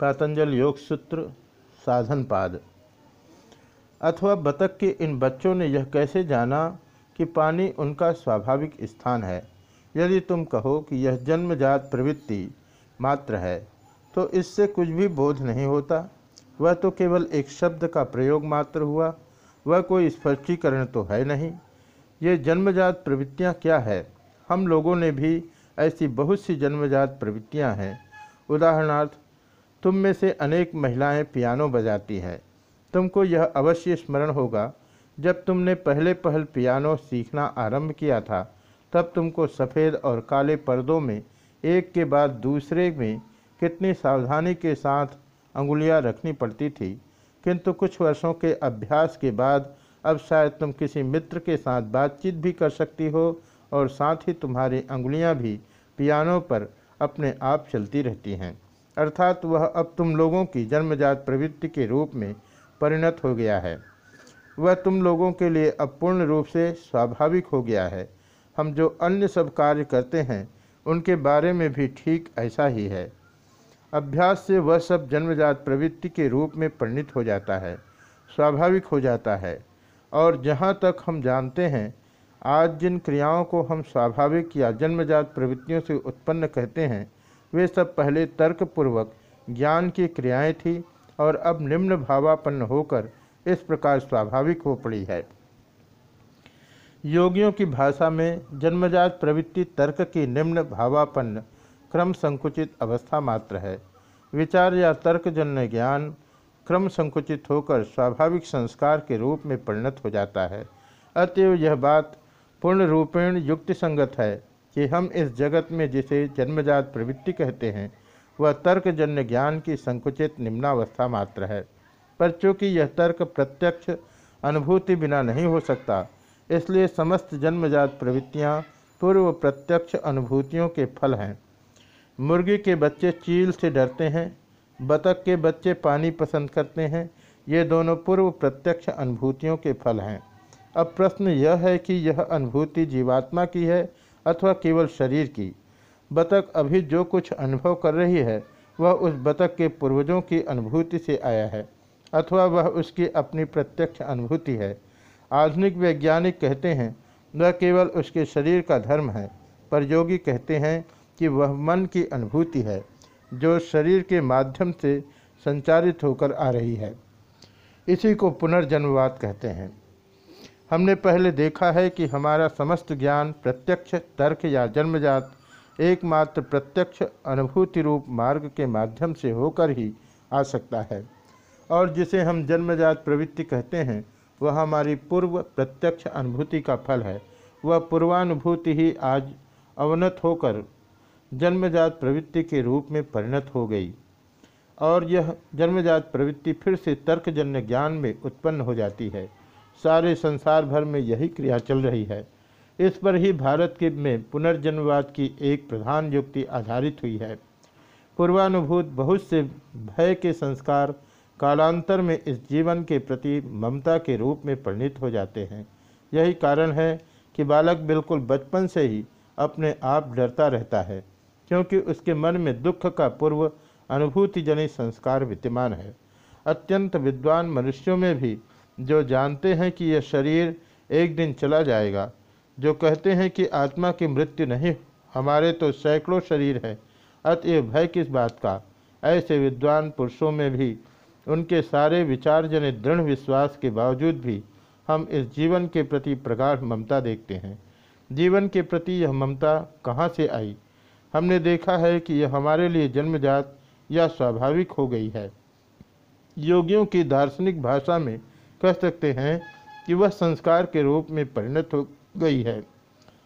पातंजल योग सूत्र, साधन पाद। अथवा बतख के इन बच्चों ने यह कैसे जाना कि पानी उनका स्वाभाविक स्थान है? यदि तुम कहो कि यह जन्मजात प्रवृत्ति मात्र है तो इससे कुछ भी बोध नहीं होता। वह तो केवल एक शब्द का प्रयोग मात्र हुआ। वह कोई स्पष्टीकरण तो है नहीं। ये जन्मजात प्रवृत्तियाँ क्या है? हम लोगों ने भी ऐसी बहुत सी जन्मजात प्रवृत्तियाँ हैं। उदाहरणार्थ तुम में से अनेक महिलाएँ पियानो बजाती हैं। तुमको यह अवश्य स्मरण होगा, जब तुमने पहले पहल पियानो सीखना आरंभ किया था, तब तुमको सफ़ेद और काले पर्दों में, एक के बाद दूसरे में कितनी सावधानी के साथ अंगुलियाँ रखनी पड़ती थी। किंतु कुछ वर्षों के अभ्यास के बाद, अब शायद तुम किसी मित्र के साथ बातचीत भी कर सकती हो और साथ ही तुम्हारी अंगुलियाँ भी पियानो पर अपने आप चलती रहती हैं। अर्थात वह अब तुम लोगों की जन्मजात प्रवृत्ति के रूप में परिणत हो गया है। वह तुम लोगों के लिए अब पूर्ण रूप से स्वाभाविक हो गया है। हम जो अन्य सब कार्य करते हैं, उनके बारे में भी ठीक ऐसा ही है। अभ्यास से वह सब जन्मजात प्रवृत्ति के रूप में परिणित हो जाता है, स्वाभाविक हो जाता है। और जहाँ तक हम जानते हैं, आज जिन क्रियाओं को हम स्वाभाविक या जन्मजात प्रवृत्तियों से उत्पन्न कहते हैं वे सब पहले तर्कपूर्वक ज्ञान की क्रियाएँ थी और अब निम्न भावापन्न होकर इस प्रकार स्वाभाविक हो पड़ी है। योगियों की भाषा में जन्मजात प्रवृत्ति तर्क की निम्न भावापन्न, क्रम संकुचित अवस्था मात्र है। विचार या तर्कजन्य ज्ञान क्रम संकुचित होकर स्वाभाविक संस्कार के रूप में परिणत हो जाता है। अतएव यह बात पूर्ण रूपेण युक्ति संगत है कि हम इस जगत में जिसे जन्मजात प्रवृत्ति कहते हैं, वह तर्कजन्य ज्ञान की संकुचित निम्नावस्था मात्र है। पर चूँकि यह तर्क प्रत्यक्ष अनुभूति बिना नहीं हो सकता, इसलिए समस्त जन्मजात प्रवृत्तियाँ पूर्व प्रत्यक्ष अनुभूतियों के फल हैं। मुर्गी के बच्चे चील से डरते हैं, बतख के बच्चे पानी पसंद करते हैं, ये दोनों पूर्व प्रत्यक्ष अनुभूतियों के फल हैं। अब प्रश्न यह है कि यह अनुभूति जीवात्मा की है अथवा केवल शरीर की। बतख अभी जो कुछ अनुभव कर रही है, वह उस बतख के पूर्वजों की अनुभूति से आया है, अथवा वह उसकी अपनी प्रत्यक्ष अनुभूति है। आधुनिक वैज्ञानिक कहते हैं, वह केवल उसके शरीर का धर्म है, पर योगी कहते हैं कि वह मन की अनुभूति है, जो शरीर के माध्यम से संचारित होकर आ रही है। इसी को पुनर्जन्मवाद कहते हैं। हमने पहले देखा है कि हमारा समस्त ज्ञान प्रत्यक्ष, तर्क या जन्मजात, एकमात्र प्रत्यक्ष, अनुभूति रूप मार्ग के माध्यम से होकर ही आ सकता है। और जिसे हम जन्मजात प्रवृत्ति कहते हैं, वह हमारी पूर्व प्रत्यक्ष अनुभूति का फल है। वह पूर्वानुभूति ही आज अवनत होकर जन्मजात प्रवृत्ति के रूप में परिणत हो गई। और यह जन्मजात प्रवृत्ति फिर से तर्कजन्य ज्ञान में उत्पन्न हो जाती है। सारे संसार भर में यही क्रिया चल रही है। इस पर ही भारत के में पुनर्जन्मवाद की एक प्रधान युक्ति आधारित हुई है। पूर्वानुभूत बहुत से भय के संस्कार कालांतर में इस जीवन के प्रति ममता के रूप में परिणित हो जाते हैं। यही कारण है कि बालक बिल्कुल बचपन से ही अपने आप डरता रहता है, क्योंकि उसके मन में दुख का पूर्व अनुभूति जनित संस्कार विद्यमान है। अत्यंत विद्वान मनुष्यों में भी जो जानते हैं कि यह शरीर एक दिन चला जाएगा, जो कहते हैं कि आत्मा की मृत्यु नहीं, हमारे तो सैकड़ों शरीर है। अतएव भय किस बात का? ऐसे विद्वान पुरुषों में भी, उनके सारे विचार जनित दृढ़ विश्वास के बावजूद भी, हम इस जीवन के प्रति प्रगाढ़ ममता देखते हैं। जीवन के प्रति यह ममता कहाँ से आई? हमने देखा है कि यह हमारे लिए जन्मजात या स्वाभाविक हो गई है। योगियों की दार्शनिक भाषा में कह सकते हैं कि वह संस्कार के रूप में परिणत हो गई है।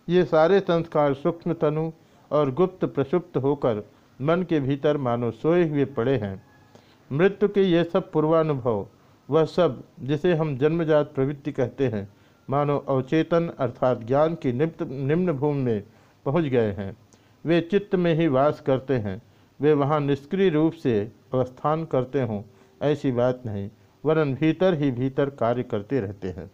ये सारे संस्कार सूक्ष्म तनु और गुप्त प्रसुप्त होकर मन के भीतर मानो सोए हुए पड़े हैं। मृत्यु के ये सब पूर्वानुभव, वह सब जिसे हम जन्मजात प्रवृत्ति कहते हैं, मानो अवचेतन अर्थात ज्ञान की निम्न निम्न भूमि में पहुँच गए हैं। वे चित्त में ही वास करते हैं, वे वहाँ निष्क्रिय रूप से अवस्थान करते हों, ऐसी बात नहीं। वरन भीतर ही भीतर कार्य करते रहते हैं।